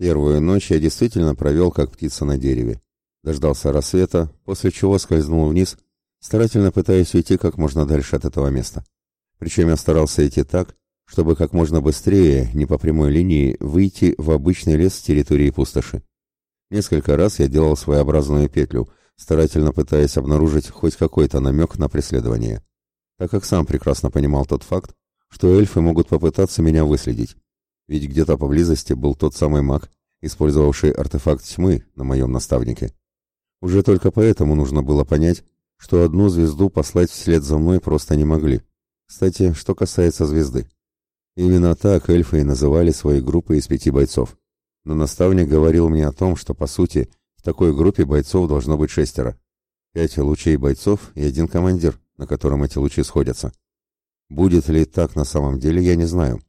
Первую ночь я действительно провел как птица на дереве. Дождался рассвета, после чего скользнул вниз, старательно пытаясь уйти как можно дальше от этого места. Причем я старался идти так, чтобы как можно быстрее, не по прямой линии, выйти в обычный лес с территории пустоши. Несколько раз я делал своеобразную петлю, старательно пытаясь обнаружить хоть какой-то намек на преследование, так как сам прекрасно понимал тот факт, что эльфы могут попытаться меня выследить. Ведь где-то поблизости был тот самый маг, использовавший артефакт тьмы на моем наставнике. Уже только поэтому нужно было понять, что одну звезду послать вслед за мной просто не могли. Кстати, что касается звезды. Именно так эльфы и называли свои группы из пяти бойцов. Но наставник говорил мне о том, что, по сути, в такой группе бойцов должно быть шестеро. Пять лучей бойцов и один командир, на котором эти лучи сходятся. Будет ли так на самом деле, я не знаю.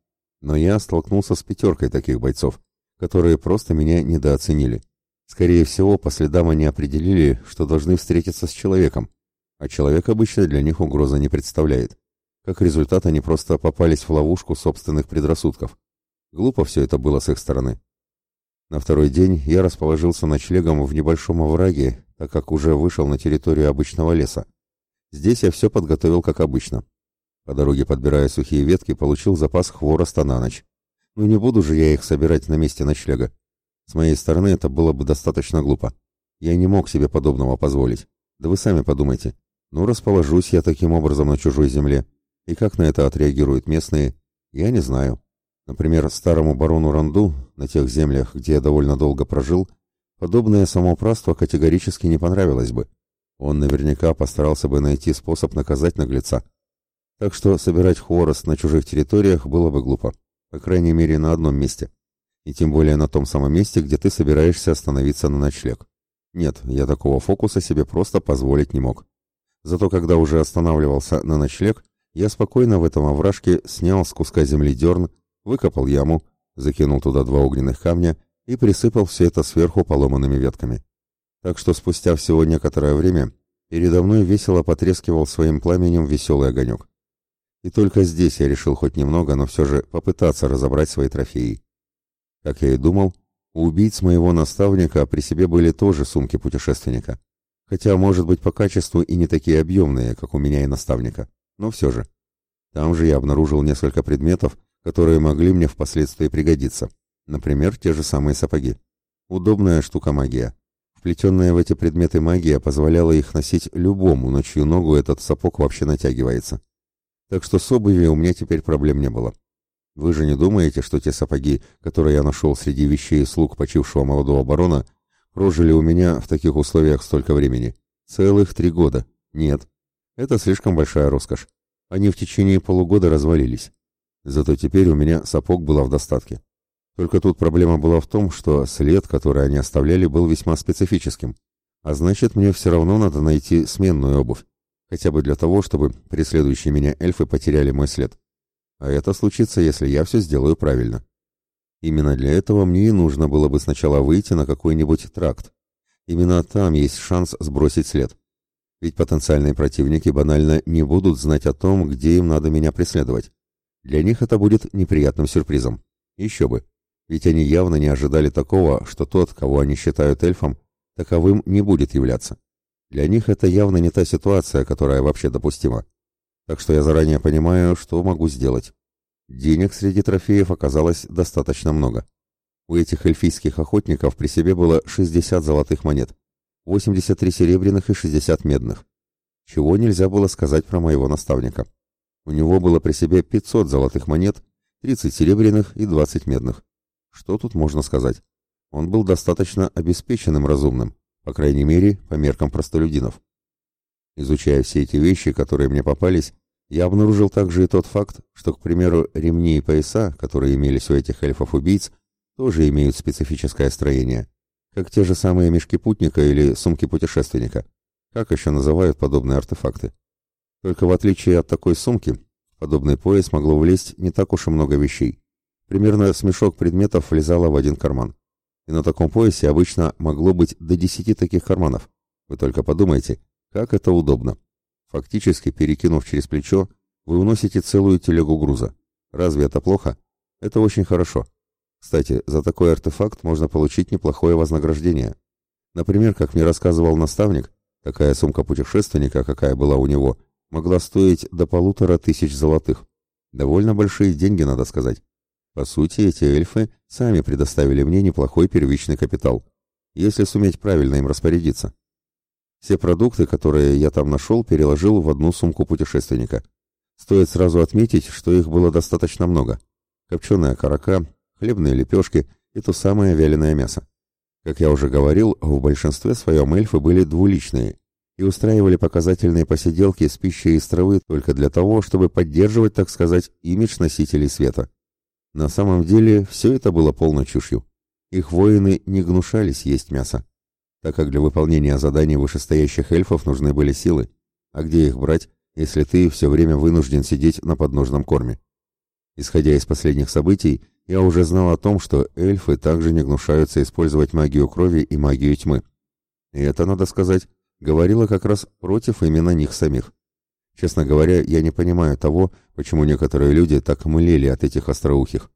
Но я столкнулся с пятеркой таких бойцов, которые просто меня недооценили. Скорее всего, по следам они определили, что должны встретиться с человеком, а человек обычно для них угрозы не представляет. Как результат, они просто попались в ловушку собственных предрассудков. Глупо все это было с их стороны. На второй день я расположился ночлегом в небольшом овраге, так как уже вышел на территорию обычного леса. Здесь я все подготовил как обычно. По дороге, подбирая сухие ветки, получил запас хвороста на ночь. Ну не буду же я их собирать на месте ночлега. С моей стороны это было бы достаточно глупо. Я не мог себе подобного позволить. Да вы сами подумайте. Ну, расположусь я таким образом на чужой земле. И как на это отреагируют местные, я не знаю. Например, старому барону Ранду, на тех землях, где я довольно долго прожил, подобное самоуправство категорически не понравилось бы. Он наверняка постарался бы найти способ наказать наглеца. Так что собирать хворост на чужих территориях было бы глупо. По крайней мере, на одном месте. И тем более на том самом месте, где ты собираешься остановиться на ночлег. Нет, я такого фокуса себе просто позволить не мог. Зато когда уже останавливался на ночлег, я спокойно в этом овражке снял с куска земли дерн, выкопал яму, закинул туда два огненных камня и присыпал все это сверху поломанными ветками. Так что спустя всего некоторое время передо мной весело потрескивал своим пламенем веселый огонек. И только здесь я решил хоть немного, но все же попытаться разобрать свои трофеи. Как я и думал, у убийц моего наставника при себе были тоже сумки путешественника. Хотя, может быть, по качеству и не такие объемные, как у меня и наставника. Но все же. Там же я обнаружил несколько предметов, которые могли мне впоследствии пригодиться. Например, те же самые сапоги. Удобная штука магия. Вплетенная в эти предметы магия позволяла их носить любому, на чью ногу этот сапог вообще натягивается. Так что с обувью у меня теперь проблем не было. Вы же не думаете, что те сапоги, которые я нашел среди вещей слуг почившего молодого барона, прожили у меня в таких условиях столько времени? Целых три года. Нет. Это слишком большая роскошь. Они в течение полугода развалились. Зато теперь у меня сапог было в достатке. Только тут проблема была в том, что след, который они оставляли, был весьма специфическим. А значит, мне все равно надо найти сменную обувь хотя бы для того, чтобы преследующие меня эльфы потеряли мой след. А это случится, если я все сделаю правильно. Именно для этого мне и нужно было бы сначала выйти на какой-нибудь тракт. Именно там есть шанс сбросить след. Ведь потенциальные противники банально не будут знать о том, где им надо меня преследовать. Для них это будет неприятным сюрпризом. Еще бы. Ведь они явно не ожидали такого, что тот, кого они считают эльфом, таковым не будет являться. Для них это явно не та ситуация, которая вообще допустима. Так что я заранее понимаю, что могу сделать. Денег среди трофеев оказалось достаточно много. У этих эльфийских охотников при себе было 60 золотых монет, 83 серебряных и 60 медных. Чего нельзя было сказать про моего наставника. У него было при себе 500 золотых монет, 30 серебряных и 20 медных. Что тут можно сказать? Он был достаточно обеспеченным разумным по крайней мере, по меркам простолюдинов. Изучая все эти вещи, которые мне попались, я обнаружил также и тот факт, что, к примеру, ремни и пояса, которые имелись у этих эльфов-убийц, тоже имеют специфическое строение, как те же самые мешки путника или сумки путешественника, как еще называют подобные артефакты. Только в отличие от такой сумки, подобный пояс могло влезть не так уж и много вещей. Примерно с мешок предметов влезало в один карман и на таком поясе обычно могло быть до десяти таких карманов. Вы только подумайте, как это удобно. Фактически, перекинув через плечо, вы уносите целую телегу груза. Разве это плохо? Это очень хорошо. Кстати, за такой артефакт можно получить неплохое вознаграждение. Например, как мне рассказывал наставник, такая сумка путешественника, какая была у него, могла стоить до полутора тысяч золотых. Довольно большие деньги, надо сказать. По сути, эти эльфы сами предоставили мне неплохой первичный капитал, если суметь правильно им распорядиться. Все продукты, которые я там нашел, переложил в одну сумку путешественника. Стоит сразу отметить, что их было достаточно много. Копченая карака, хлебные лепешки и то самое вяленое мясо. Как я уже говорил, в большинстве своем эльфы были двуличные и устраивали показательные посиделки с пищей из травы только для того, чтобы поддерживать, так сказать, имидж носителей света. На самом деле все это было полной чушью. Их воины не гнушались есть мясо так как для выполнения заданий вышестоящих эльфов нужны были силы. А где их брать, если ты все время вынужден сидеть на подножном корме? Исходя из последних событий, я уже знал о том, что эльфы также не гнушаются использовать магию крови и магию тьмы. И это, надо сказать, говорило как раз против именно них самих. Честно говоря, я не понимаю того, почему некоторые люди так млели от этих остроухих.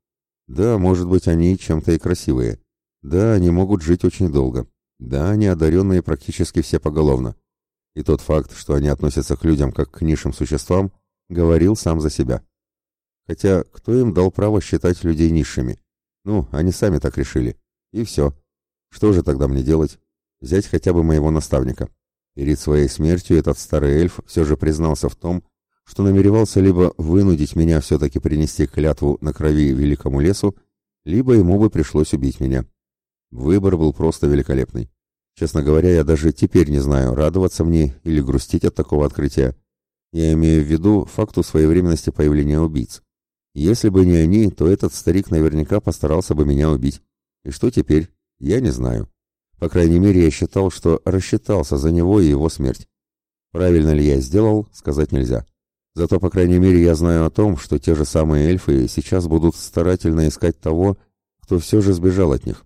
Да, может быть, они чем-то и красивые. Да, они могут жить очень долго. Да, они одаренные практически все поголовно. И тот факт, что они относятся к людям как к низшим существам, говорил сам за себя. Хотя, кто им дал право считать людей низшими? Ну, они сами так решили. И все. Что же тогда мне делать? Взять хотя бы моего наставника. Перед своей смертью этот старый эльф все же признался в том, что намеревался либо вынудить меня все-таки принести клятву на крови великому лесу, либо ему бы пришлось убить меня. Выбор был просто великолепный. Честно говоря, я даже теперь не знаю, радоваться мне или грустить от такого открытия. Я имею в виду факту своевременности появления убийц. Если бы не они, то этот старик наверняка постарался бы меня убить. И что теперь? Я не знаю. По крайней мере, я считал, что рассчитался за него и его смерть. Правильно ли я сделал, сказать нельзя. Зато, по крайней мере, я знаю о том, что те же самые эльфы сейчас будут старательно искать того, кто все же сбежал от них.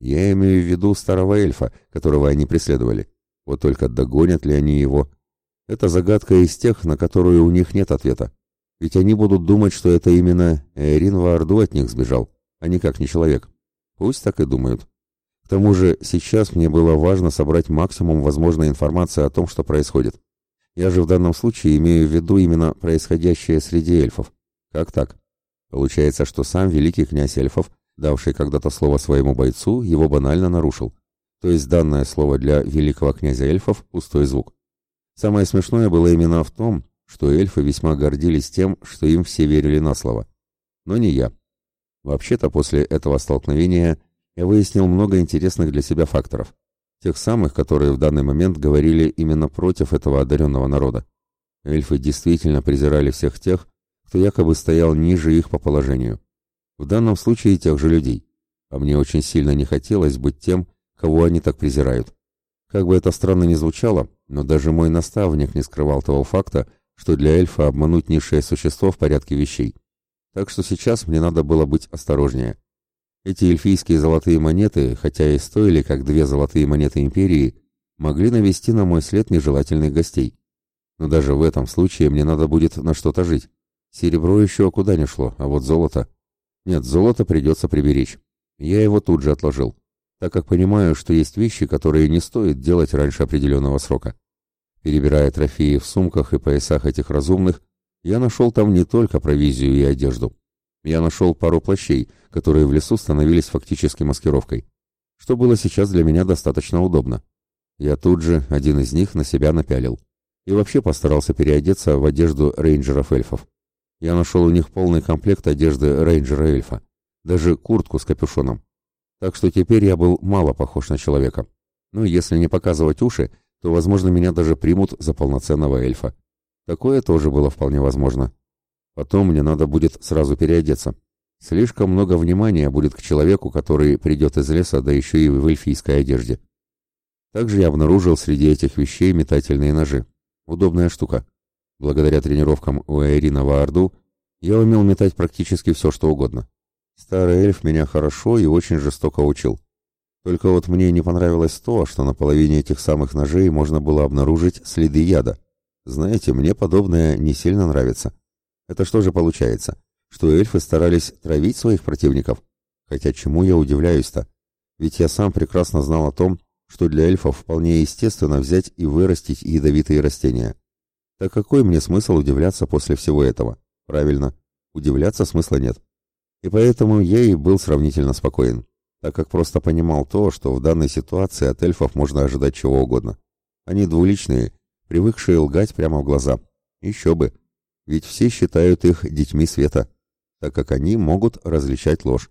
Я имею в виду старого эльфа, которого они преследовали. Вот только догонят ли они его? Это загадка из тех, на которую у них нет ответа. Ведь они будут думать, что это именно Эрин Ваарду от них сбежал, а никак не человек. Пусть так и думают. К тому же сейчас мне было важно собрать максимум возможной информации о том, что происходит. Я же в данном случае имею в виду именно происходящее среди эльфов. Как так? Получается, что сам великий князь эльфов давший когда-то слово своему бойцу, его банально нарушил. То есть данное слово для великого князя эльфов – пустой звук. Самое смешное было именно в том, что эльфы весьма гордились тем, что им все верили на слово. Но не я. Вообще-то после этого столкновения я выяснил много интересных для себя факторов. Тех самых, которые в данный момент говорили именно против этого одаренного народа. Эльфы действительно презирали всех тех, кто якобы стоял ниже их по положению. В данном случае тех же людей. А мне очень сильно не хотелось быть тем, кого они так презирают. Как бы это странно ни звучало, но даже мой наставник не скрывал того факта, что для эльфа обмануть низшее существо в порядке вещей. Так что сейчас мне надо было быть осторожнее. Эти эльфийские золотые монеты, хотя и стоили как две золотые монеты империи, могли навести на мой след нежелательных гостей. Но даже в этом случае мне надо будет на что-то жить. Серебро еще куда не шло, а вот золото... Нет, золото придется приберечь. Я его тут же отложил, так как понимаю, что есть вещи, которые не стоит делать раньше определенного срока. Перебирая трофеи в сумках и поясах этих разумных, я нашел там не только провизию и одежду. Я нашел пару плащей, которые в лесу становились фактически маскировкой, что было сейчас для меня достаточно удобно. Я тут же один из них на себя напялил. И вообще постарался переодеться в одежду рейнджеров-эльфов. Я нашел у них полный комплект одежды рейнджера-эльфа, даже куртку с капюшоном. Так что теперь я был мало похож на человека. Ну, если не показывать уши, то, возможно, меня даже примут за полноценного эльфа. Такое тоже было вполне возможно. Потом мне надо будет сразу переодеться. Слишком много внимания будет к человеку, который придет из леса, да еще и в эльфийской одежде. Также я обнаружил среди этих вещей метательные ножи. Удобная штука. Благодаря тренировкам у Эрина Ваарду я умел метать практически все, что угодно. Старый эльф меня хорошо и очень жестоко учил. Только вот мне не понравилось то, что на половине этих самых ножей можно было обнаружить следы яда. Знаете, мне подобное не сильно нравится. Это что же получается? Что эльфы старались травить своих противников? Хотя чему я удивляюсь-то? Ведь я сам прекрасно знал о том, что для эльфов вполне естественно взять и вырастить ядовитые растения. Так какой мне смысл удивляться после всего этого? Правильно, удивляться смысла нет. И поэтому я и был сравнительно спокоен, так как просто понимал то, что в данной ситуации от эльфов можно ожидать чего угодно. Они двуличные, привыкшие лгать прямо в глаза. Еще бы, ведь все считают их детьми света, так как они могут различать ложь.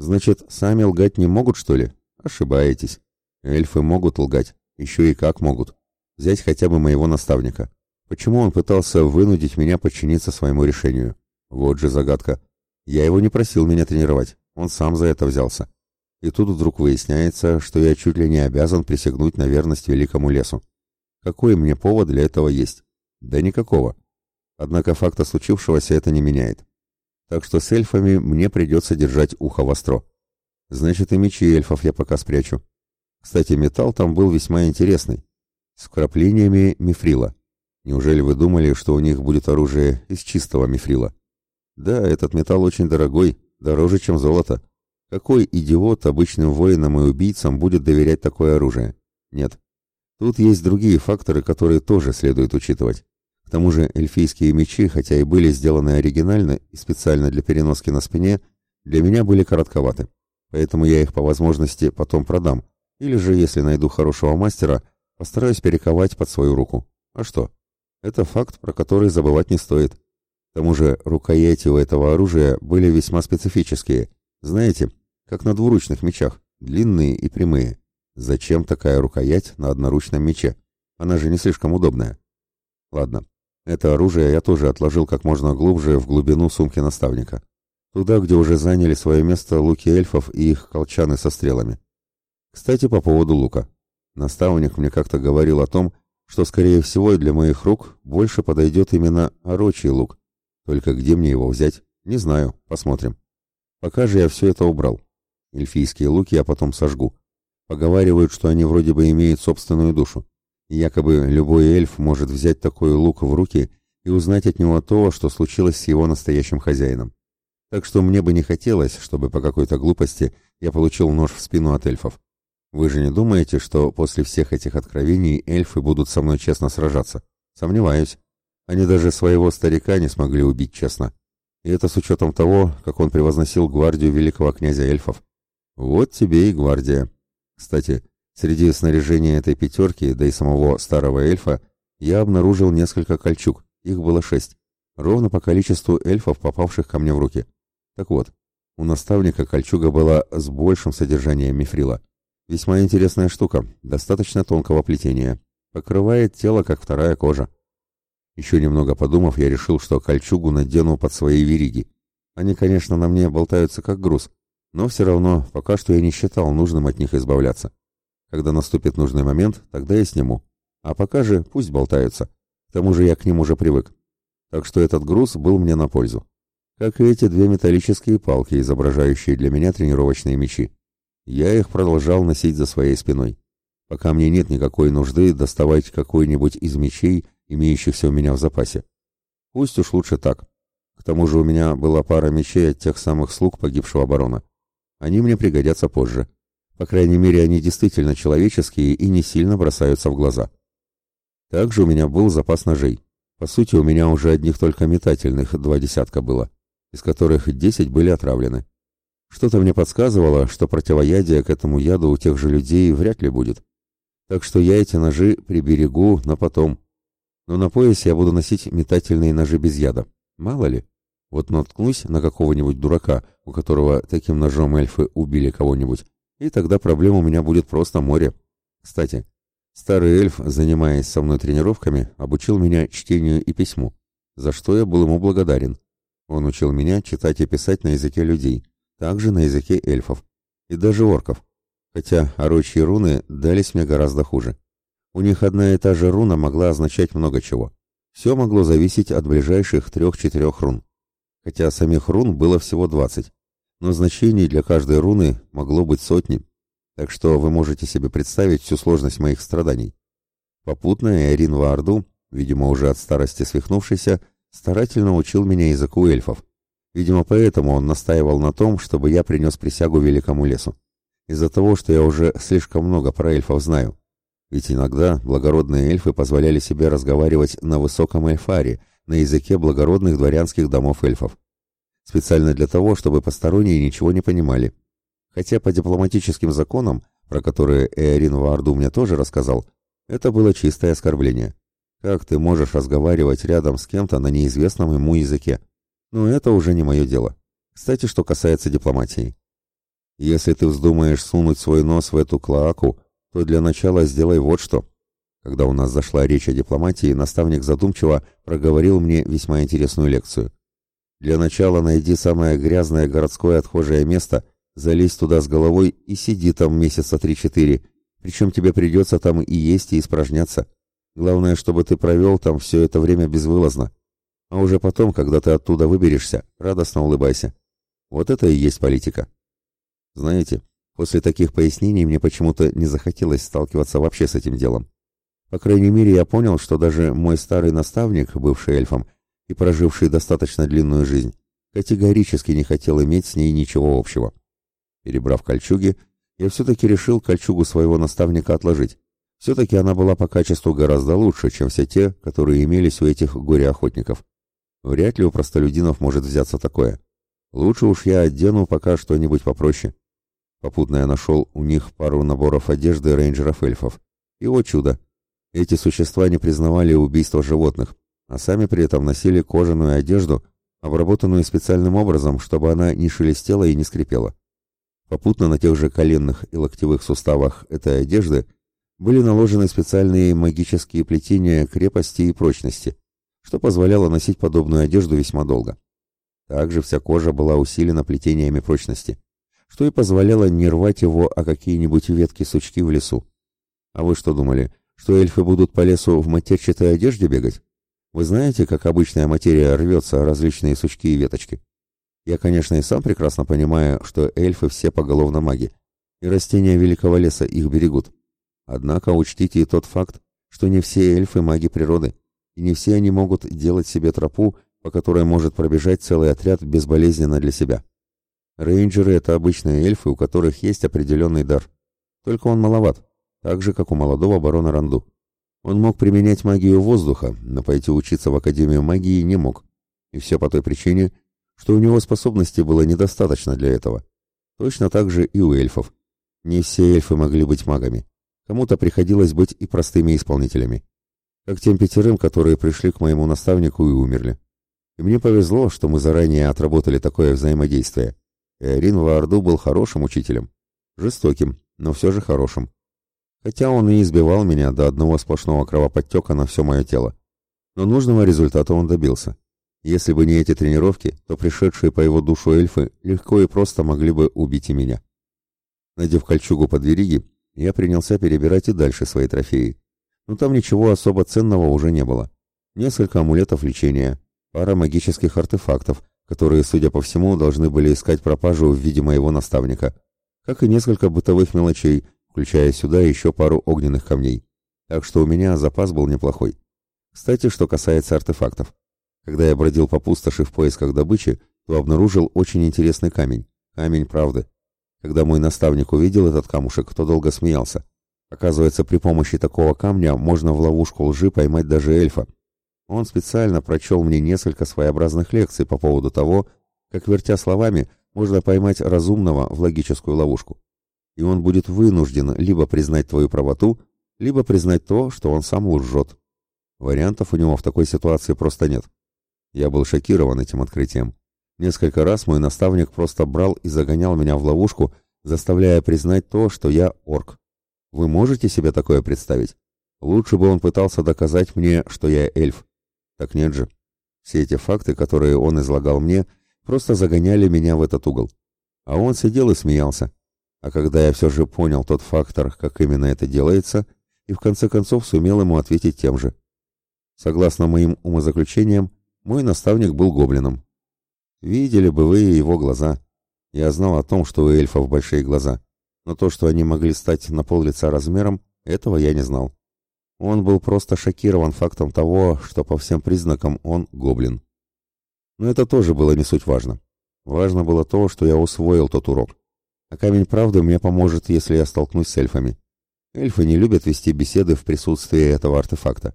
Значит, сами лгать не могут, что ли? Ошибаетесь. Эльфы могут лгать, еще и как могут. Взять хотя бы моего наставника. Почему он пытался вынудить меня подчиниться своему решению? Вот же загадка. Я его не просил меня тренировать, он сам за это взялся. И тут вдруг выясняется, что я чуть ли не обязан присягнуть на верность великому лесу. Какой мне повод для этого есть? Да никакого. Однако факта случившегося это не меняет. Так что с эльфами мне придется держать ухо востро. Значит, и мечи эльфов я пока спрячу. Кстати, металл там был весьма интересный. С вкраплениями мифрила. Неужели вы думали, что у них будет оружие из чистого мифрила? Да, этот металл очень дорогой, дороже, чем золото. Какой идиот обычным воинам и убийцам будет доверять такое оружие? Нет. Тут есть другие факторы, которые тоже следует учитывать. К тому же эльфийские мечи, хотя и были сделаны оригинально и специально для переноски на спине, для меня были коротковаты. Поэтому я их по возможности потом продам, или же, если найду хорошего мастера, постараюсь перековать под свою руку. А что? Это факт, про который забывать не стоит. К тому же рукояти у этого оружия были весьма специфические. Знаете, как на двуручных мечах, длинные и прямые. Зачем такая рукоять на одноручном мече? Она же не слишком удобная. Ладно, это оружие я тоже отложил как можно глубже в глубину сумки наставника. Туда, где уже заняли свое место луки эльфов и их колчаны со стрелами. Кстати, по поводу лука. Наставник мне как-то говорил о том, что, скорее всего, для моих рук больше подойдет именно орочий лук, только где мне его взять? Не знаю, посмотрим. Пока же я все это убрал. Эльфийские луки я потом сожгу. Поговаривают, что они вроде бы имеют собственную душу. Якобы любой эльф может взять такой лук в руки и узнать от него то, что случилось с его настоящим хозяином. Так что мне бы не хотелось, чтобы по какой-то глупости я получил нож в спину от эльфов. Вы же не думаете, что после всех этих откровений эльфы будут со мной честно сражаться? Сомневаюсь. Они даже своего старика не смогли убить честно. И это с учетом того, как он превозносил гвардию великого князя эльфов. Вот тебе и гвардия. Кстати, среди снаряжения этой пятерки, да и самого старого эльфа, я обнаружил несколько кольчуг. Их было шесть. Ровно по количеству эльфов, попавших ко мне в руки. Так вот, у наставника кольчуга была с большим содержанием мифрила. Весьма интересная штука, достаточно тонкого плетения. Покрывает тело, как вторая кожа. Еще немного подумав, я решил, что кольчугу надену под свои вериги. Они, конечно, на мне болтаются как груз, но все равно пока что я не считал нужным от них избавляться. Когда наступит нужный момент, тогда я сниму. А пока же пусть болтаются. К тому же я к ним уже привык. Так что этот груз был мне на пользу. Как и эти две металлические палки, изображающие для меня тренировочные мечи. Я их продолжал носить за своей спиной. Пока мне нет никакой нужды доставать какой-нибудь из мечей имеющихся у меня в запасе. Пусть уж лучше так. К тому же у меня была пара мечей от тех самых слуг погибшего барона. Они мне пригодятся позже. По крайней мере, они действительно человеческие и не сильно бросаются в глаза. Также у меня был запас ножей. По сути, у меня уже одних только метательных два десятка было, из которых десять были отравлены. Что-то мне подсказывало, что противоядия к этому яду у тех же людей вряд ли будет. Так что я эти ножи приберегу на потом, но на поясе я буду носить метательные ножи без яда. Мало ли. Вот наткнусь на какого-нибудь дурака, у которого таким ножом эльфы убили кого-нибудь, и тогда проблем у меня будет просто море. Кстати, старый эльф, занимаясь со мной тренировками, обучил меня чтению и письму, за что я был ему благодарен. Он учил меня читать и писать на языке людей, также на языке эльфов и даже орков, хотя орочьи руны дались мне гораздо хуже. У них одна и та же руна могла означать много чего. Все могло зависеть от ближайших трех-четырех рун. Хотя самих рун было всего двадцать. Но значений для каждой руны могло быть сотни. Так что вы можете себе представить всю сложность моих страданий. Попутно Эрин Ваарду, видимо уже от старости свихнувшийся, старательно учил меня языку эльфов. Видимо, поэтому он настаивал на том, чтобы я принес присягу великому лесу. Из-за того, что я уже слишком много про эльфов знаю. Ведь иногда благородные эльфы позволяли себе разговаривать на высоком эльфаре, на языке благородных дворянских домов эльфов. Специально для того, чтобы посторонние ничего не понимали. Хотя по дипломатическим законам, про которые Эорин Ваарду мне тоже рассказал, это было чистое оскорбление. Как ты можешь разговаривать рядом с кем-то на неизвестном ему языке? Но это уже не мое дело. Кстати, что касается дипломатии. Если ты вздумаешь сунуть свой нос в эту клоаку, то для начала сделай вот что. Когда у нас зашла речь о дипломатии, наставник задумчиво проговорил мне весьма интересную лекцию. Для начала найди самое грязное городское отхожее место, залезь туда с головой и сиди там месяца три-четыре, причем тебе придется там и есть, и испражняться. Главное, чтобы ты провел там все это время безвылазно. А уже потом, когда ты оттуда выберешься, радостно улыбайся. Вот это и есть политика. Знаете, после таких пояснений мне почему-то не захотелось сталкиваться вообще с этим делом. По крайней мере, я понял, что даже мой старый наставник, бывший эльфом и проживший достаточно длинную жизнь, категорически не хотел иметь с ней ничего общего. Перебрав кольчуги, я все-таки решил кольчугу своего наставника отложить. Все-таки она была по качеству гораздо лучше, чем все те, которые имелись у этих горе-охотников. Вряд ли у простолюдинов может взяться такое. Лучше уж я одену пока что-нибудь попроще. Попутно я нашел у них пару наборов одежды рейнджеров-эльфов. И о чудо! Эти существа не признавали убийство животных, а сами при этом носили кожаную одежду, обработанную специальным образом, чтобы она не шелестела и не скрипела. Попутно на тех же коленных и локтевых суставах этой одежды были наложены специальные магические плетения крепости и прочности, что позволяло носить подобную одежду весьма долго. Также вся кожа была усилена плетениями прочности, что и позволяло не рвать его о какие-нибудь ветки-сучки в лесу. А вы что думали, что эльфы будут по лесу в матерчатой одежде бегать? Вы знаете, как обычная материя рвется различные сучки и веточки? Я, конечно, и сам прекрасно понимаю, что эльфы все поголовно маги, и растения великого леса их берегут. Однако учтите и тот факт, что не все эльфы маги природы, и не все они могут делать себе тропу, по которой может пробежать целый отряд безболезненно для себя. Рейнджеры — это обычные эльфы, у которых есть определенный дар. Только он маловат, так же, как у молодого барона Ранду. Он мог применять магию воздуха, но пойти учиться в Академию магии не мог. И все по той причине, что у него способностей было недостаточно для этого. Точно так же и у эльфов. Не все эльфы могли быть магами. Кому-то приходилось быть и простыми исполнителями. Как тем пятерым, которые пришли к моему наставнику и умерли. И мне повезло, что мы заранее отработали такое взаимодействие. Эрин Ваарду был хорошим учителем. Жестоким, но все же хорошим. Хотя он и избивал меня до одного сплошного кровоподтека на все мое тело. Но нужного результата он добился. Если бы не эти тренировки, то пришедшие по его душу эльфы легко и просто могли бы убить и меня. Надев кольчугу под вериги, я принялся перебирать и дальше свои трофеи. Но там ничего особо ценного уже не было. Несколько амулетов лечения, пара магических артефактов, которые, судя по всему, должны были искать пропажу в виде моего наставника, как и несколько бытовых мелочей, включая сюда еще пару огненных камней. Так что у меня запас был неплохой. Кстати, что касается артефактов. Когда я бродил по пустоши в поисках добычи, то обнаружил очень интересный камень. Камень правды. Когда мой наставник увидел этот камушек, то долго смеялся. Оказывается, при помощи такого камня можно в ловушку лжи поймать даже эльфа. Он специально прочел мне несколько своеобразных лекций по поводу того, как, вертя словами, можно поймать разумного в логическую ловушку. И он будет вынужден либо признать твою правоту, либо признать то, что он сам лжет. Вариантов у него в такой ситуации просто нет. Я был шокирован этим открытием. Несколько раз мой наставник просто брал и загонял меня в ловушку, заставляя признать то, что я орк. Вы можете себе такое представить? Лучше бы он пытался доказать мне, что я эльф. Так нет же. Все эти факты, которые он излагал мне, просто загоняли меня в этот угол. А он сидел и смеялся. А когда я все же понял тот фактор, как именно это делается, и в конце концов сумел ему ответить тем же. Согласно моим умозаключениям, мой наставник был гоблином. Видели бы вы его глаза. Я знал о том, что у эльфов большие глаза, но то, что они могли стать на пол лица размером, этого я не знал. Он был просто шокирован фактом того, что по всем признакам он гоблин. Но это тоже было не суть важно. Важно было то, что я усвоил тот урок. А камень правды мне поможет, если я столкнусь с эльфами. Эльфы не любят вести беседы в присутствии этого артефакта.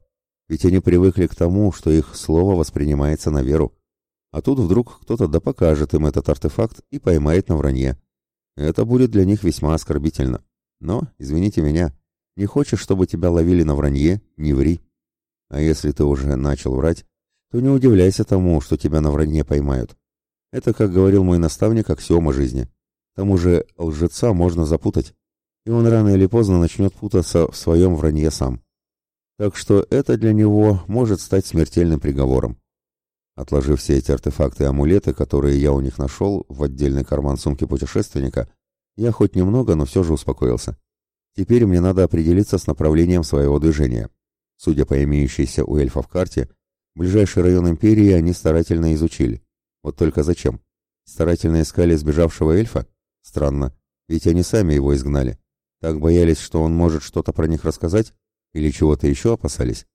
Ведь они привыкли к тому, что их слово воспринимается на веру. А тут вдруг кто-то да покажет им этот артефакт и поймает на вранье. Это будет для них весьма оскорбительно. Но, извините меня, не хочешь, чтобы тебя ловили на вранье, не ври. А если ты уже начал врать, то не удивляйся тому, что тебя на вранье поймают. Это, как говорил мой наставник, аксиома жизни. Тому же лжеца можно запутать, и он рано или поздно начнет путаться в своем вранье сам. Так что это для него может стать смертельным приговором. Отложив все эти артефакты и амулеты, которые я у них нашел в отдельный карман сумки путешественника, я хоть немного, но все же успокоился. Теперь мне надо определиться с направлением своего движения. Судя по имеющейся у эльфов карте, ближайший район империи они старательно изучили. Вот только зачем? Старательно искали сбежавшего эльфа? Странно, ведь они сами его изгнали. Так боялись, что он может что-то про них рассказать? Или чего-то еще опасались?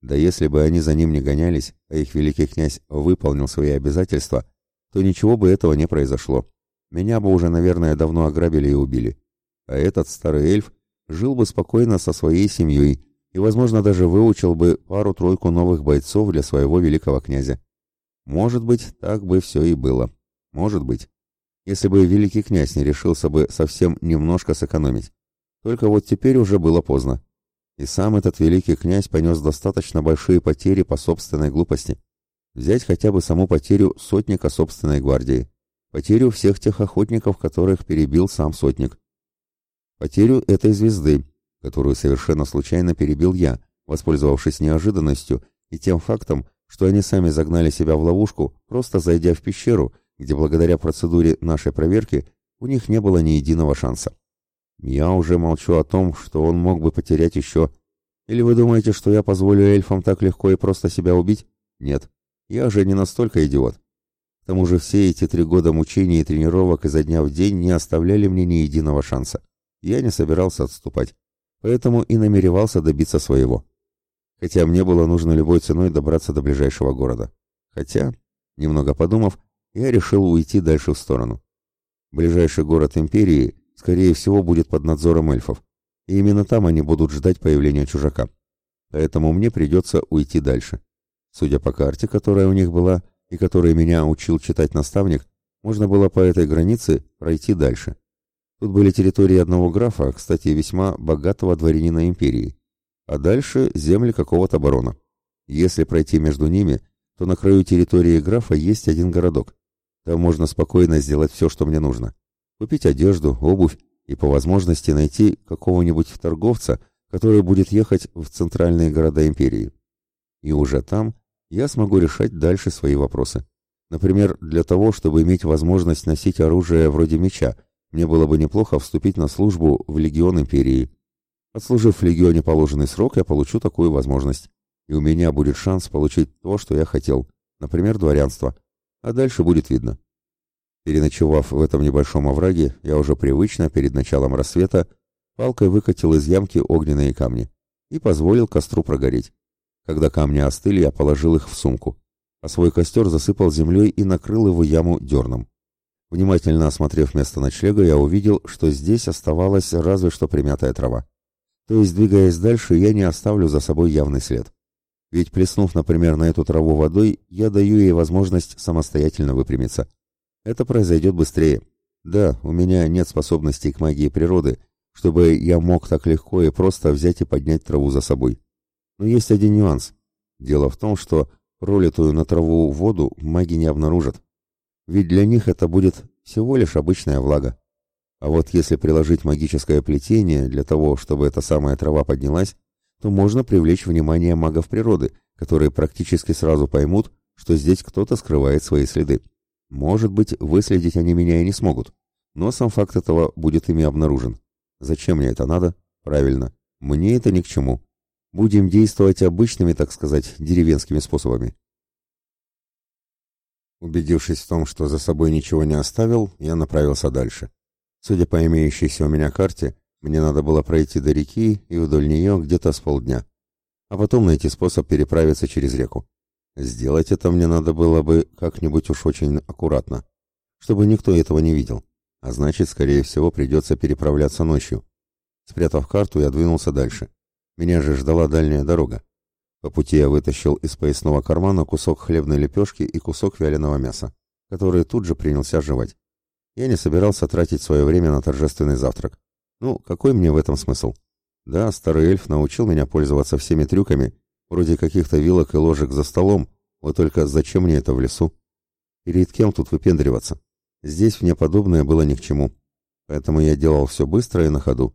Да если бы они за ним не гонялись, а их великий князь выполнил свои обязательства, то ничего бы этого не произошло. Меня бы уже, наверное, давно ограбили и убили. А этот старый эльф жил бы спокойно со своей семьей и, возможно, даже выучил бы пару-тройку новых бойцов для своего великого князя. Может быть, так бы все и было. Может быть. Если бы великий князь не решился бы совсем немножко сэкономить. Только вот теперь уже было поздно. И сам этот великий князь понес достаточно большие потери по собственной глупости. Взять хотя бы саму потерю сотника собственной гвардии. Потерю всех тех охотников, которых перебил сам сотник. Потерю этой звезды, которую совершенно случайно перебил я, воспользовавшись неожиданностью и тем фактом, что они сами загнали себя в ловушку, просто зайдя в пещеру, где благодаря процедуре нашей проверки у них не было ни единого шанса. Я уже молчу о том, что он мог бы потерять еще. Или вы думаете, что я позволю эльфам так легко и просто себя убить? Нет, я же не настолько идиот. К тому же все эти три года мучений и тренировок изо дня в день не оставляли мне ни единого шанса. Я не собирался отступать, поэтому и намеревался добиться своего. Хотя мне было нужно любой ценой добраться до ближайшего города. Хотя, немного подумав, я решил уйти дальше в сторону. Ближайший город Империи скорее всего, будет под надзором эльфов. И именно там они будут ждать появления чужака. Поэтому мне придется уйти дальше. Судя по карте, которая у них была, и которой меня учил читать наставник, можно было по этой границе пройти дальше. Тут были территории одного графа, кстати, весьма богатого дворянина империи. А дальше земли какого-то барона. Если пройти между ними, то на краю территории графа есть один городок. Там можно спокойно сделать все, что мне нужно купить одежду, обувь и по возможности найти какого-нибудь торговца, который будет ехать в центральные города империи. И уже там я смогу решать дальше свои вопросы. Например, для того, чтобы иметь возможность носить оружие вроде меча, мне было бы неплохо вступить на службу в легион империи. Отслужив в легионе положенный срок, я получу такую возможность. И у меня будет шанс получить то, что я хотел, например, дворянство. А дальше будет видно. Переночевав в этом небольшом овраге, я уже привычно, перед началом рассвета, палкой выкатил из ямки огненные камни и позволил костру прогореть. Когда камни остыли, я положил их в сумку, а свой костер засыпал землей и накрыл его яму дерном. Внимательно осмотрев место ночлега, я увидел, что здесь оставалась разве что примятая трава. То есть, двигаясь дальше, я не оставлю за собой явный след. Ведь, плеснув, например, на эту траву водой, я даю ей возможность самостоятельно выпрямиться. Это произойдет быстрее. Да, у меня нет способностей к магии природы, чтобы я мог так легко и просто взять и поднять траву за собой. Но есть один нюанс. Дело в том, что пролитую на траву воду маги не обнаружат. Ведь для них это будет всего лишь обычная влага. А вот если приложить магическое плетение для того, чтобы эта самая трава поднялась, то можно привлечь внимание магов природы, которые практически сразу поймут, что здесь кто-то скрывает свои следы. Может быть, выследить они меня и не смогут, но сам факт этого будет ими обнаружен. Зачем мне это надо? Правильно, мне это ни к чему. Будем действовать обычными, так сказать, деревенскими способами. Убедившись в том, что за собой ничего не оставил, я направился дальше. Судя по имеющейся у меня карте, мне надо было пройти до реки и вдоль нее где-то с полдня, а потом найти способ переправиться через реку. Сделать это мне надо было бы как-нибудь уж очень аккуратно, чтобы никто этого не видел. А значит, скорее всего, придется переправляться ночью. Спрятав карту, я двинулся дальше. Меня же ждала дальняя дорога. По пути я вытащил из поясного кармана кусок хлебной лепешки и кусок вяленого мяса, который тут же принялся жевать. Я не собирался тратить свое время на торжественный завтрак. Ну, какой мне в этом смысл? Да, старый эльф научил меня пользоваться всеми трюками, вроде каких-то вилок и ложек за столом, вот только зачем мне это в лесу? Перед кем тут выпендриваться? Здесь мне подобное было ни к чему. Поэтому я делал все быстро и на ходу.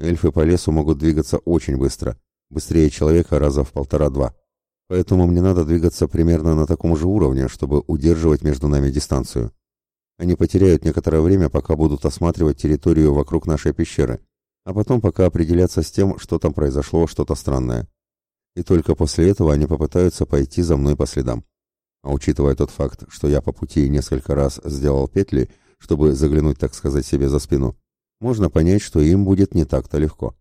Эльфы по лесу могут двигаться очень быстро, быстрее человека раза в полтора-два. Поэтому мне надо двигаться примерно на таком же уровне, чтобы удерживать между нами дистанцию. Они потеряют некоторое время, пока будут осматривать территорию вокруг нашей пещеры, а потом пока определяться с тем, что там произошло что-то странное. И только после этого они попытаются пойти за мной по следам. А учитывая тот факт, что я по пути несколько раз сделал петли, чтобы заглянуть, так сказать, себе за спину, можно понять, что им будет не так-то легко.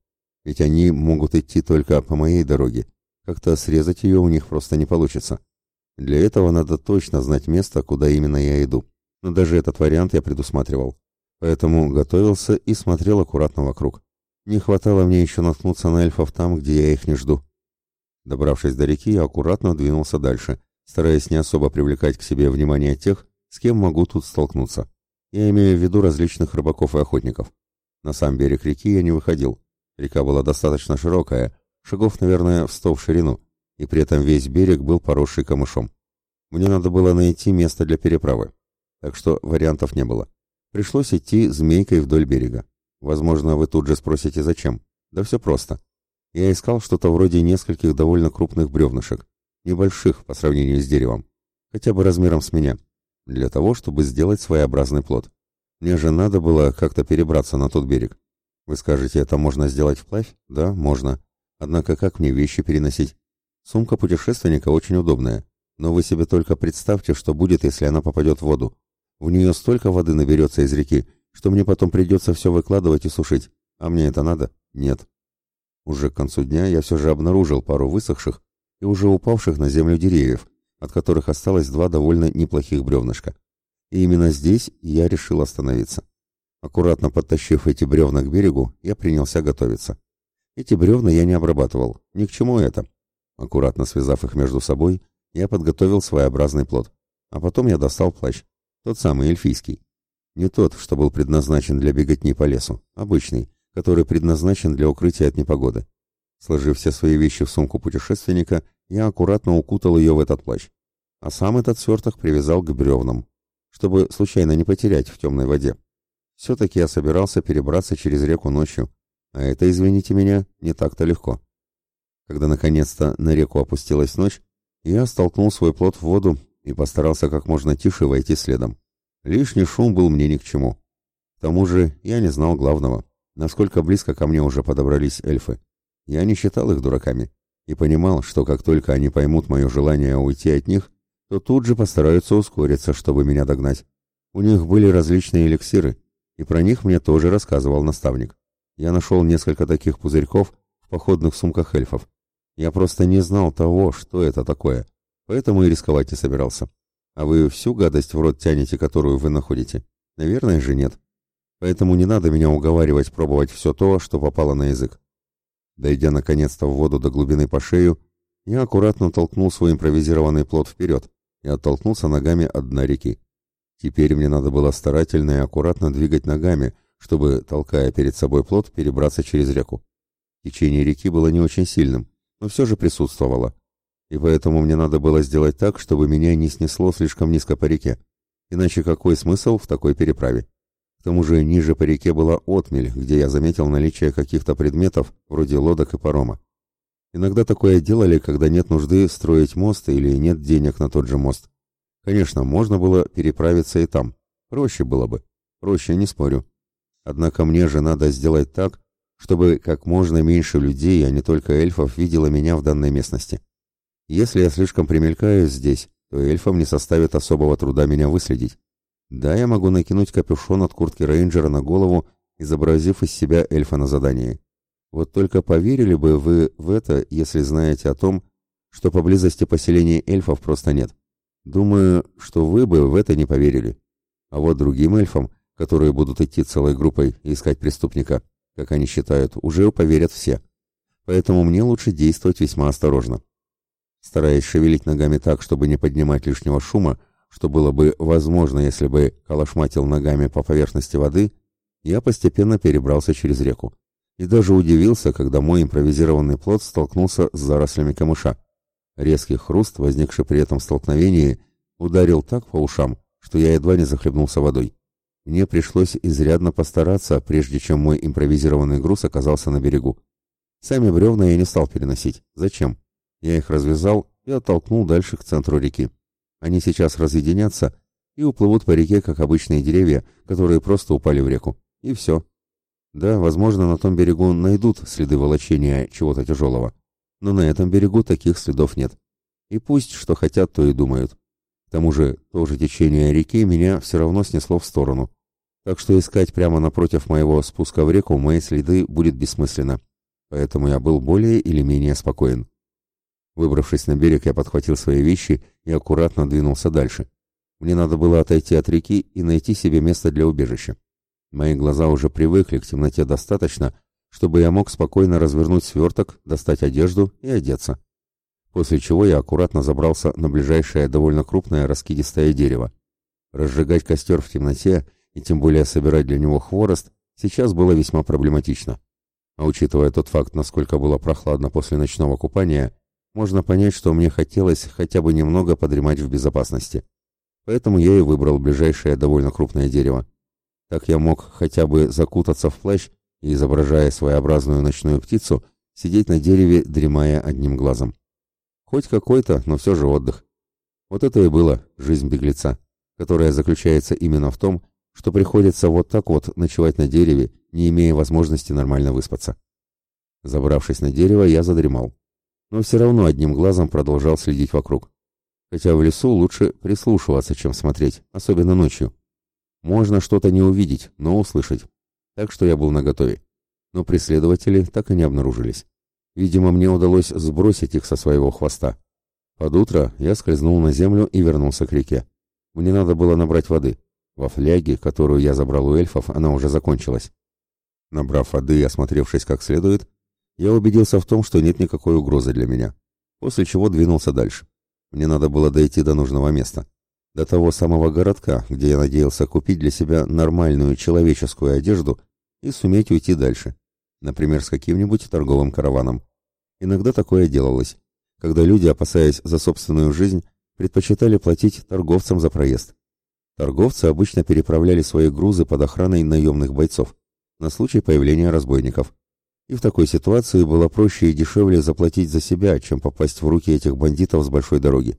Ведь они могут идти только по моей дороге. Как-то срезать ее у них просто не получится. Для этого надо точно знать место, куда именно я иду. Но даже этот вариант я предусматривал. Поэтому готовился и смотрел аккуратно вокруг. Не хватало мне еще наткнуться на эльфов там, где я их не жду. Добравшись до реки, я аккуратно двинулся дальше, стараясь не особо привлекать к себе внимание тех, с кем могу тут столкнуться. Я имею в виду различных рыбаков и охотников. На сам берег реки я не выходил. Река была достаточно широкая, шагов, наверное, в сто в ширину, и при этом весь берег был поросший камышом. Мне надо было найти место для переправы, так что вариантов не было. Пришлось идти змейкой вдоль берега. Возможно, вы тут же спросите, зачем? Да все просто. Я искал что-то вроде нескольких довольно крупных бревнышек, небольших по сравнению с деревом, хотя бы размером с меня, для того, чтобы сделать своеобразный плод. Мне же надо было как-то перебраться на тот берег. Вы скажете, это можно сделать вплавь? Да, можно. Однако как мне вещи переносить? Сумка путешественника очень удобная. Но вы себе только представьте, что будет, если она попадет в воду. В нее столько воды наберется из реки, что мне потом придется все выкладывать и сушить. А мне это надо? Нет. Уже к концу дня я все же обнаружил пару высохших и уже упавших на землю деревьев, от которых осталось два довольно неплохих бревнышка. И именно здесь я решил остановиться. Аккуратно подтащив эти бревна к берегу, я принялся готовиться. Эти бревна я не обрабатывал, ни к чему это. Аккуратно связав их между собой, я подготовил своеобразный плод. А потом я достал плащ, тот самый эльфийский. Не тот, что был предназначен для беготни по лесу, обычный, который предназначен для укрытия от непогоды. Сложив все свои вещи в сумку путешественника, я аккуратно укутал ее в этот плащ, а сам этот сверток привязал к бревнам, чтобы случайно не потерять в темной воде. Все-таки я собирался перебраться через реку ночью, а это, извините меня, не так-то легко. Когда наконец-то на реку опустилась ночь, я столкнул свой плот в воду и постарался как можно тише войти следом. Лишний шум был мне ни к чему. К тому же я не знал главного, насколько близко ко мне уже подобрались эльфы. Я не считал их дураками и понимал, что как только они поймут мое желание уйти от них, то тут же постараются ускориться, чтобы меня догнать. У них были различные эликсиры, и про них мне тоже рассказывал наставник. Я нашел несколько таких пузырьков в походных сумках эльфов. Я просто не знал того, что это такое, поэтому и рисковать не собирался. А вы всю гадость в рот тянете, которую вы находите? Наверное же нет. Поэтому не надо меня уговаривать пробовать все то, что попало на язык. Дойдя наконец-то в воду до глубины по шею, я аккуратно толкнул свой импровизированный плод вперед, и оттолкнулся ногами от дна реки. Теперь мне надо было старательно и аккуратно двигать ногами, чтобы, толкая перед собой плот, перебраться через реку. Течение реки было не очень сильным, но все же присутствовало. И поэтому мне надо было сделать так, чтобы меня не снесло слишком низко по реке. Иначе какой смысл в такой переправе? К тому же ниже по реке была отмель, где я заметил наличие каких-то предметов, вроде лодок и парома. Иногда такое делали, когда нет нужды строить мост или нет денег на тот же мост. Конечно, можно было переправиться и там. Проще было бы. Проще, не спорю. Однако мне же надо сделать так, чтобы как можно меньше людей, а не только эльфов, видело меня в данной местности. Если я слишком примелькаюсь здесь, то эльфам не составит особого труда меня выследить. Да, я могу накинуть капюшон от куртки рейнджера на голову, изобразив из себя эльфа на задании. Вот только поверили бы вы в это, если знаете о том, что поблизости поселений эльфов просто нет. Думаю, что вы бы в это не поверили. А вот другим эльфам, которые будут идти целой группой и искать преступника, как они считают, уже поверят все. Поэтому мне лучше действовать весьма осторожно. Стараясь шевелить ногами так, чтобы не поднимать лишнего шума, что было бы возможно, если бы калашматил ногами по поверхности воды, я постепенно перебрался через реку. И даже удивился, когда мой импровизированный плот столкнулся с зарослями камыша. Резкий хруст, возникший при этом столкновении, ударил так по ушам, что я едва не захлебнулся водой. Мне пришлось изрядно постараться, прежде чем мой импровизированный груз оказался на берегу. Сами бревна я не стал переносить. Зачем? Я их развязал и оттолкнул дальше к центру реки. Они сейчас разъединятся и уплывут по реке, как обычные деревья, которые просто упали в реку. И все. Да, возможно, на том берегу найдут следы волочения чего-то тяжелого. Но на этом берегу таких следов нет. И пусть что хотят, то и думают. К тому же, тоже течение реки меня все равно снесло в сторону. Так что искать прямо напротив моего спуска в реку мои следы будет бессмысленно. Поэтому я был более или менее спокоен. Выбравшись на берег, я подхватил свои вещи и аккуратно двинулся дальше. Мне надо было отойти от реки и найти себе место для убежища. Мои глаза уже привыкли к темноте достаточно, чтобы я мог спокойно развернуть сверток, достать одежду и одеться. После чего я аккуратно забрался на ближайшее довольно крупное раскидистое дерево. Разжигать костер в темноте и тем более собирать для него хворост сейчас было весьма проблематично. А учитывая тот факт, насколько было прохладно после ночного купания, можно понять, что мне хотелось хотя бы немного подремать в безопасности. Поэтому я и выбрал ближайшее довольно крупное дерево. Так я мог хотя бы закутаться в плащ и, изображая своеобразную ночную птицу, сидеть на дереве, дремая одним глазом. Хоть какой-то, но все же отдых. Вот это и было жизнь беглеца, которая заключается именно в том, что приходится вот так вот ночевать на дереве, не имея возможности нормально выспаться. Забравшись на дерево, я задремал но все равно одним глазом продолжал следить вокруг. Хотя в лесу лучше прислушиваться, чем смотреть, особенно ночью. Можно что-то не увидеть, но услышать. Так что я был наготове. Но преследователи так и не обнаружились. Видимо, мне удалось сбросить их со своего хвоста. Под утро я скользнул на землю и вернулся к реке. Мне надо было набрать воды. Во фляге, которую я забрал у эльфов, она уже закончилась. Набрав воды и осмотревшись как следует, я убедился в том, что нет никакой угрозы для меня, после чего двинулся дальше. Мне надо было дойти до нужного места, до того самого городка, где я надеялся купить для себя нормальную человеческую одежду и суметь уйти дальше, например, с каким-нибудь торговым караваном. Иногда такое делалось, когда люди, опасаясь за собственную жизнь, предпочитали платить торговцам за проезд. Торговцы обычно переправляли свои грузы под охраной наемных бойцов на случай появления разбойников и в такой ситуации было проще и дешевле заплатить за себя, чем попасть в руки этих бандитов с большой дороги.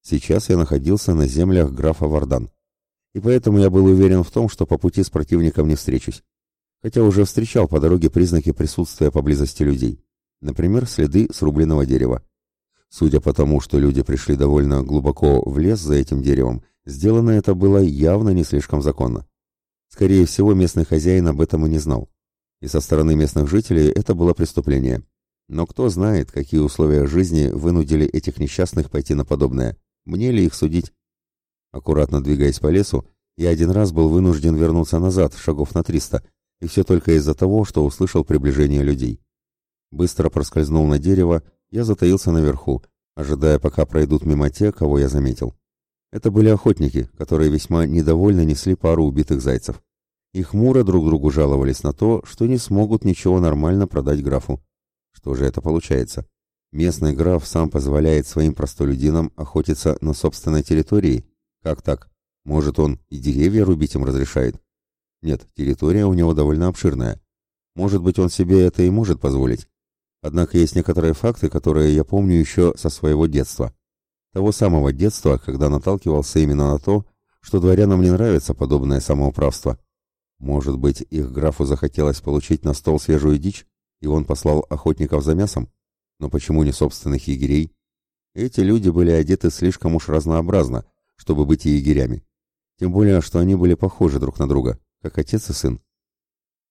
Сейчас я находился на землях графа Вардан, и поэтому я был уверен в том, что по пути с противником не встречусь, хотя уже встречал по дороге признаки присутствия поблизости людей, например, следы срубленного дерева. Судя по тому, что люди пришли довольно глубоко в лес за этим деревом, сделано это было явно не слишком законно. Скорее всего, местный хозяин об этом и не знал и со стороны местных жителей это было преступление. Но кто знает, какие условия жизни вынудили этих несчастных пойти на подобное. Мне ли их судить? Аккуратно двигаясь по лесу, я один раз был вынужден вернуться назад, шагов на триста, и все только из-за того, что услышал приближение людей. Быстро проскользнул на дерево, я затаился наверху, ожидая, пока пройдут мимо те, кого я заметил. Это были охотники, которые весьма недовольно несли пару убитых зайцев и хмуро друг другу жаловались на то, что не смогут ничего нормально продать графу. Что же это получается? Местный граф сам позволяет своим простолюдинам охотиться на собственной территории? Как так? Может, он и деревья рубить им разрешает? Нет, территория у него довольно обширная. Может быть, он себе это и может позволить. Однако есть некоторые факты, которые я помню еще со своего детства. Того самого детства, когда наталкивался именно на то, что дворянам не нравится подобное самоуправство. Может быть, их графу захотелось получить на стол свежую дичь, и он послал охотников за мясом? Но почему не собственных егерей? Эти люди были одеты слишком уж разнообразно, чтобы быть егерями. Тем более, что они были похожи друг на друга, как отец и сын.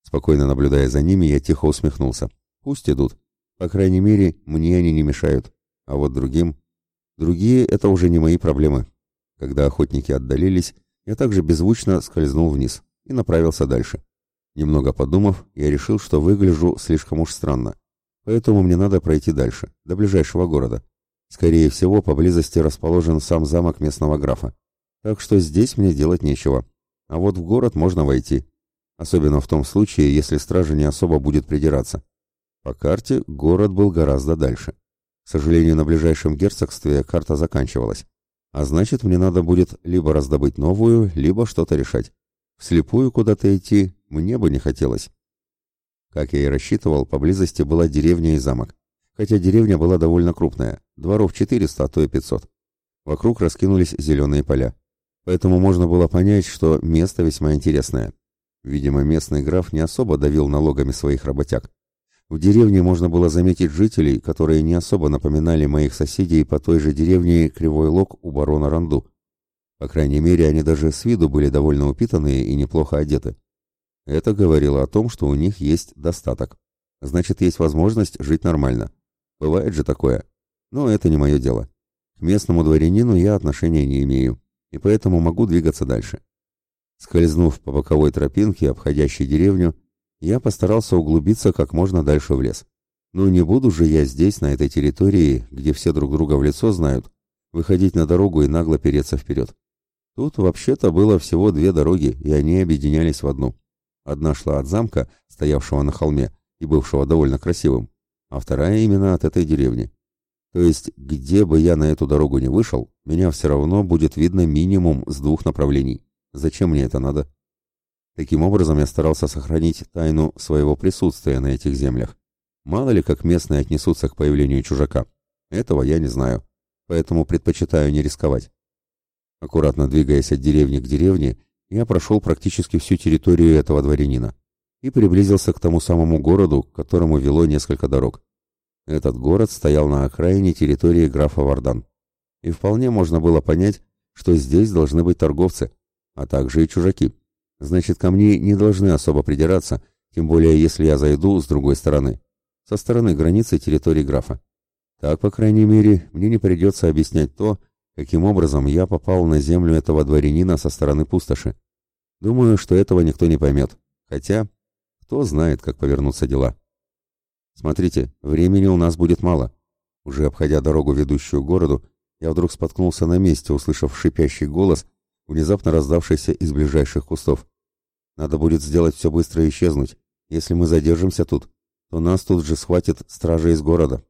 Спокойно наблюдая за ними, я тихо усмехнулся. Пусть идут. По крайней мере, мне они не мешают. А вот другим... Другие — это уже не мои проблемы. Когда охотники отдалились, я также беззвучно скользнул вниз и направился дальше. Немного подумав, я решил, что выгляжу слишком уж странно. Поэтому мне надо пройти дальше, до ближайшего города. Скорее всего, поблизости расположен сам замок местного графа. Так что здесь мне делать нечего. А вот в город можно войти. Особенно в том случае, если стража не особо будет придираться. По карте город был гораздо дальше. К сожалению, на ближайшем герцогстве карта заканчивалась. А значит, мне надо будет либо раздобыть новую, либо что-то решать. Вслепую куда-то идти мне бы не хотелось. Как я и рассчитывал, поблизости была деревня и замок. Хотя деревня была довольно крупная, дворов 400, а то и 500. Вокруг раскинулись зеленые поля. Поэтому можно было понять, что место весьма интересное. Видимо, местный граф не особо давил налогами своих работяг. В деревне можно было заметить жителей, которые не особо напоминали моих соседей по той же деревне Кривой Лог у барона Ранду. По крайней мере, они даже с виду были довольно упитанные и неплохо одеты. Это говорило о том, что у них есть достаток. Значит, есть возможность жить нормально. Бывает же такое. Но это не мое дело. К местному дворянину я отношения не имею, и поэтому могу двигаться дальше. Скользнув по боковой тропинке, обходящей деревню, я постарался углубиться как можно дальше в лес. Ну не буду же я здесь, на этой территории, где все друг друга в лицо знают, выходить на дорогу и нагло переться вперед. Тут вообще-то было всего две дороги, и они объединялись в одну. Одна шла от замка, стоявшего на холме и бывшего довольно красивым, а вторая именно от этой деревни. То есть, где бы я на эту дорогу не вышел, меня все равно будет видно минимум с двух направлений. Зачем мне это надо? Таким образом, я старался сохранить тайну своего присутствия на этих землях. Мало ли, как местные отнесутся к появлению чужака. Этого я не знаю, поэтому предпочитаю не рисковать. Аккуратно двигаясь от деревни к деревне, я прошел практически всю территорию этого дворянина и приблизился к тому самому городу, к которому вело несколько дорог. Этот город стоял на окраине территории графа Вардан. И вполне можно было понять, что здесь должны быть торговцы, а также и чужаки. Значит, ко мне не должны особо придираться, тем более если я зайду с другой стороны, со стороны границы территории графа. Так, по крайней мере, мне не придется объяснять то, каким образом я попал на землю этого дворянина со стороны пустоши. Думаю, что этого никто не поймет. Хотя, кто знает, как повернутся дела. Смотрите, времени у нас будет мало. Уже обходя дорогу, ведущую к городу, я вдруг споткнулся на месте, услышав шипящий голос, внезапно раздавшийся из ближайших кустов. Надо будет сделать все быстро и исчезнуть. Если мы задержимся тут, то нас тут же схватит стража из города.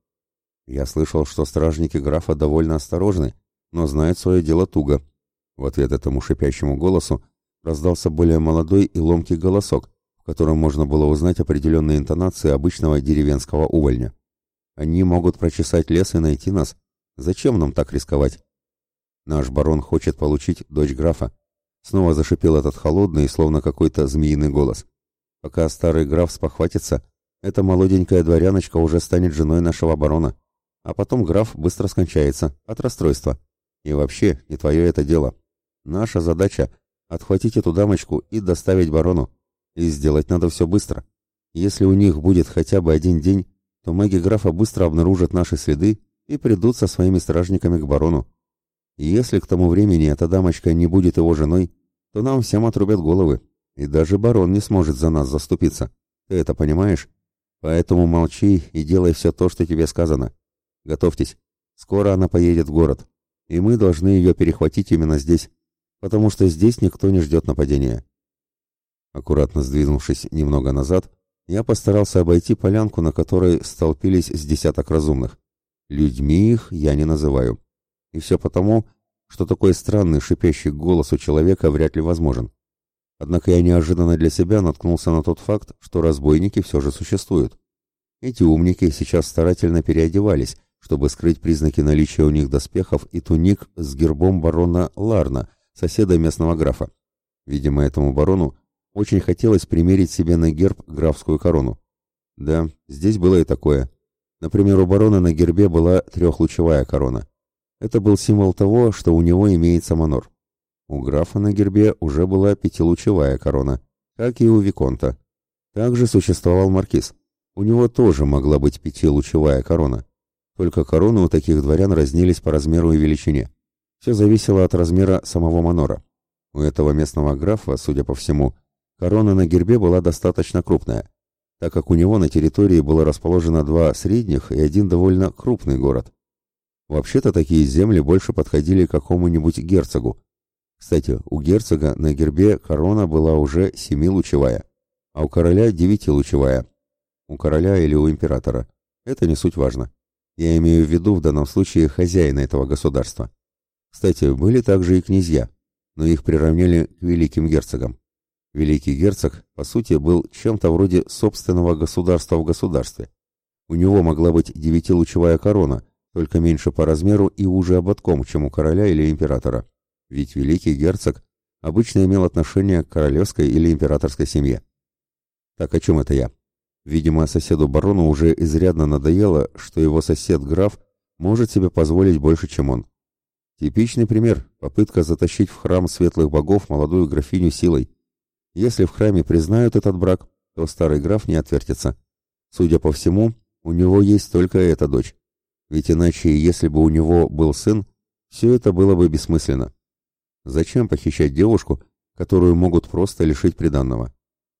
Я слышал, что стражники графа довольно осторожны, но знают свое дело туго. В ответ этому шипящему голосу раздался более молодой и ломкий голосок, в котором можно было узнать определенные интонации обычного деревенского увольня. Они могут прочесать лес и найти нас. Зачем нам так рисковать? Наш барон хочет получить дочь графа. Снова зашипел этот холодный, словно какой-то змеиный голос. Пока старый граф спохватится, эта молоденькая дворяночка уже станет женой нашего барона. А потом граф быстро скончается от расстройства. И вообще, не твое это дело. Наша задача — отхватить эту дамочку и доставить барону. И сделать надо все быстро. Если у них будет хотя бы один день, то маги графа быстро обнаружат наши следы и придут со своими стражниками к барону. Если к тому времени эта дамочка не будет его женой, то нам всем отрубят головы, и даже барон не сможет за нас заступиться. Ты это понимаешь? Поэтому молчи и делай все то, что тебе сказано. Готовьтесь. Скоро она поедет в город, и мы должны ее перехватить именно здесь, потому что здесь никто не ждет нападения. Аккуратно сдвинувшись немного назад, я постарался обойти полянку, на которой столпились с десяток разумных. Людьми их я не называю. И все потому, что такой странный шипящий голос у человека вряд ли возможен. Однако я неожиданно для себя наткнулся на тот факт, что разбойники все же существуют. Эти умники сейчас старательно переодевались, чтобы скрыть признаки наличия у них доспехов и туник с гербом барона Ларна, соседа местного графа. Видимо, этому барону очень хотелось примерить себе на герб графскую корону. Да, здесь было и такое. Например, у барона на гербе была трехлучевая корона. Это был символ того, что у него имеется манор. У графа на гербе уже была пятилучевая корона, как и у виконта. Также существовал маркиз. У него тоже могла быть пятилучевая корона. Только короны у таких дворян разнились по размеру и величине. Все зависело от размера самого манора. У этого местного графа, судя по всему, корона на гербе была достаточно крупная, так как у него на территории было расположено два средних и один довольно крупный город. Вообще-то такие земли больше подходили какому-нибудь герцогу. Кстати, у герцога на гербе корона была уже семилучевая, а у короля девятилучевая. У короля или у императора. Это не суть важно. Я имею в виду в данном случае хозяина этого государства. Кстати, были также и князья, но их приравняли к великим герцогам. Великий герцог, по сути, был чем-то вроде собственного государства в государстве. У него могла быть девятилучевая корона, только меньше по размеру и уже ободком, чем у короля или императора. Ведь великий герцог обычно имел отношение к королевской или императорской семье. Так о чем это я? Видимо, соседу-барону уже изрядно надоело, что его сосед-граф может себе позволить больше, чем он. Типичный пример – попытка затащить в храм светлых богов молодую графиню силой. Если в храме признают этот брак, то старый граф не отвертится. Судя по всему, у него есть только эта дочь. Ведь иначе, если бы у него был сын, все это было бы бессмысленно. Зачем похищать девушку, которую могут просто лишить приданного?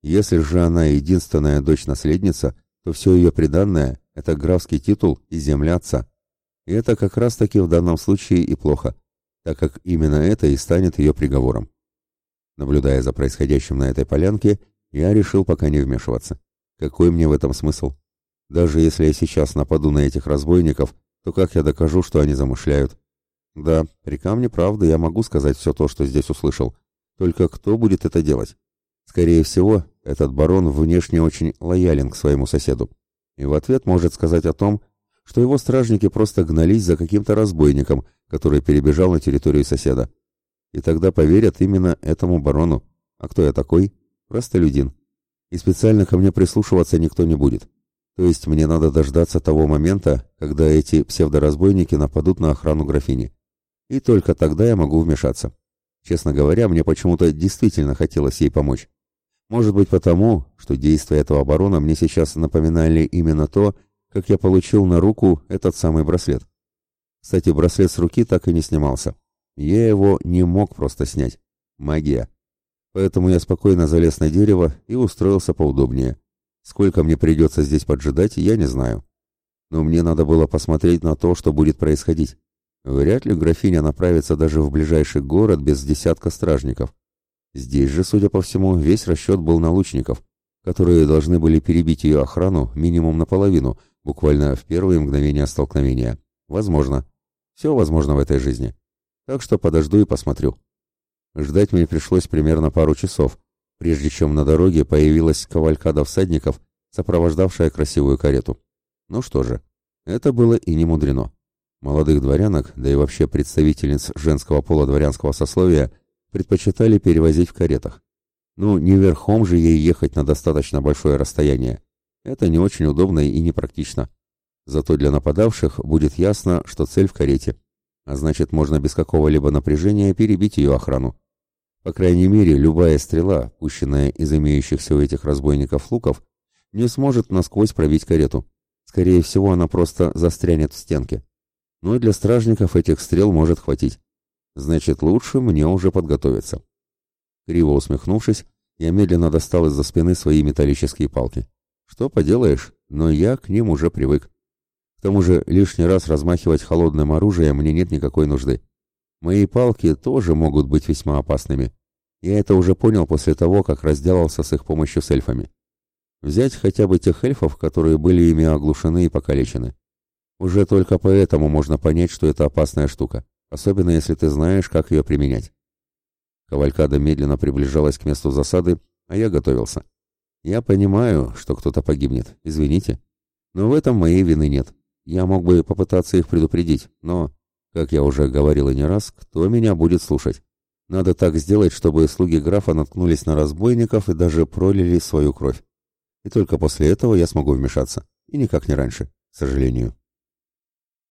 Если же она единственная дочь-наследница, то все ее приданное – это графский титул и земля отца. И это как раз-таки в данном случае и плохо, так как именно это и станет ее приговором. Наблюдая за происходящим на этой полянке, я решил пока не вмешиваться. Какой мне в этом смысл? Даже если я сейчас нападу на этих разбойников, то как я докажу, что они замышляют? Да, при камне правды я могу сказать все то, что здесь услышал. Только кто будет это делать? Скорее всего, этот барон внешне очень лоялен к своему соседу. И в ответ может сказать о том, что его стражники просто гнались за каким-то разбойником, который перебежал на территорию соседа. И тогда поверят именно этому барону. А кто я такой? Простолюдин. И специально ко мне прислушиваться никто не будет. То есть мне надо дождаться того момента, когда эти псевдоразбойники нападут на охрану графини. И только тогда я могу вмешаться. Честно говоря, мне почему-то действительно хотелось ей помочь. Может быть потому, что действия этого барона мне сейчас напоминали именно то, как я получил на руку этот самый браслет. Кстати, браслет с руки так и не снимался. Я его не мог просто снять. Магия. Поэтому я спокойно залез на дерево и устроился поудобнее. Сколько мне придется здесь поджидать, я не знаю. Но мне надо было посмотреть на то, что будет происходить. Вряд ли графиня направится даже в ближайший город без десятка стражников. Здесь же, судя по всему, весь расчет был на лучников, которые должны были перебить ее охрану минимум наполовину, буквально в первые мгновения столкновения. Возможно. Все возможно в этой жизни. Так что подожду и посмотрю. Ждать мне пришлось примерно пару часов, прежде чем на дороге появилась кавалькада всадников, сопровождавшая красивую карету. Ну что же, это было и не мудрено. Молодых дворянок, да и вообще представительниц женского пола дворянского сословия – предпочитали перевозить в каретах. Ну, не верхом же ей ехать на достаточно большое расстояние. Это не очень удобно и непрактично. Зато для нападавших будет ясно, что цель в карете. А значит, можно без какого-либо напряжения перебить ее охрану. По крайней мере, любая стрела, пущенная из имеющихся у этих разбойников луков, не сможет насквозь пробить карету. Скорее всего, она просто застрянет в стенке. Но и для стражников этих стрел может хватить. Значит, лучше мне уже подготовиться. Криво усмехнувшись, я медленно достал из-за спины свои металлические палки. Что поделаешь, но я к ним уже привык. К тому же лишний раз размахивать холодным оружием мне нет никакой нужды. Мои палки тоже могут быть весьма опасными. Я это уже понял после того, как разделался с их помощью с эльфами. Взять хотя бы тех эльфов, которые были ими оглушены и покалечены. Уже только поэтому можно понять, что это опасная штука особенно если ты знаешь, как ее применять. Кавалькада медленно приближалась к месту засады, а я готовился. Я понимаю, что кто-то погибнет, извините, но в этом моей вины нет. Я мог бы попытаться их предупредить, но, как я уже говорил и не раз, кто меня будет слушать? Надо так сделать, чтобы слуги графа наткнулись на разбойников и даже пролили свою кровь. И только после этого я смогу вмешаться, и никак не раньше, к сожалению.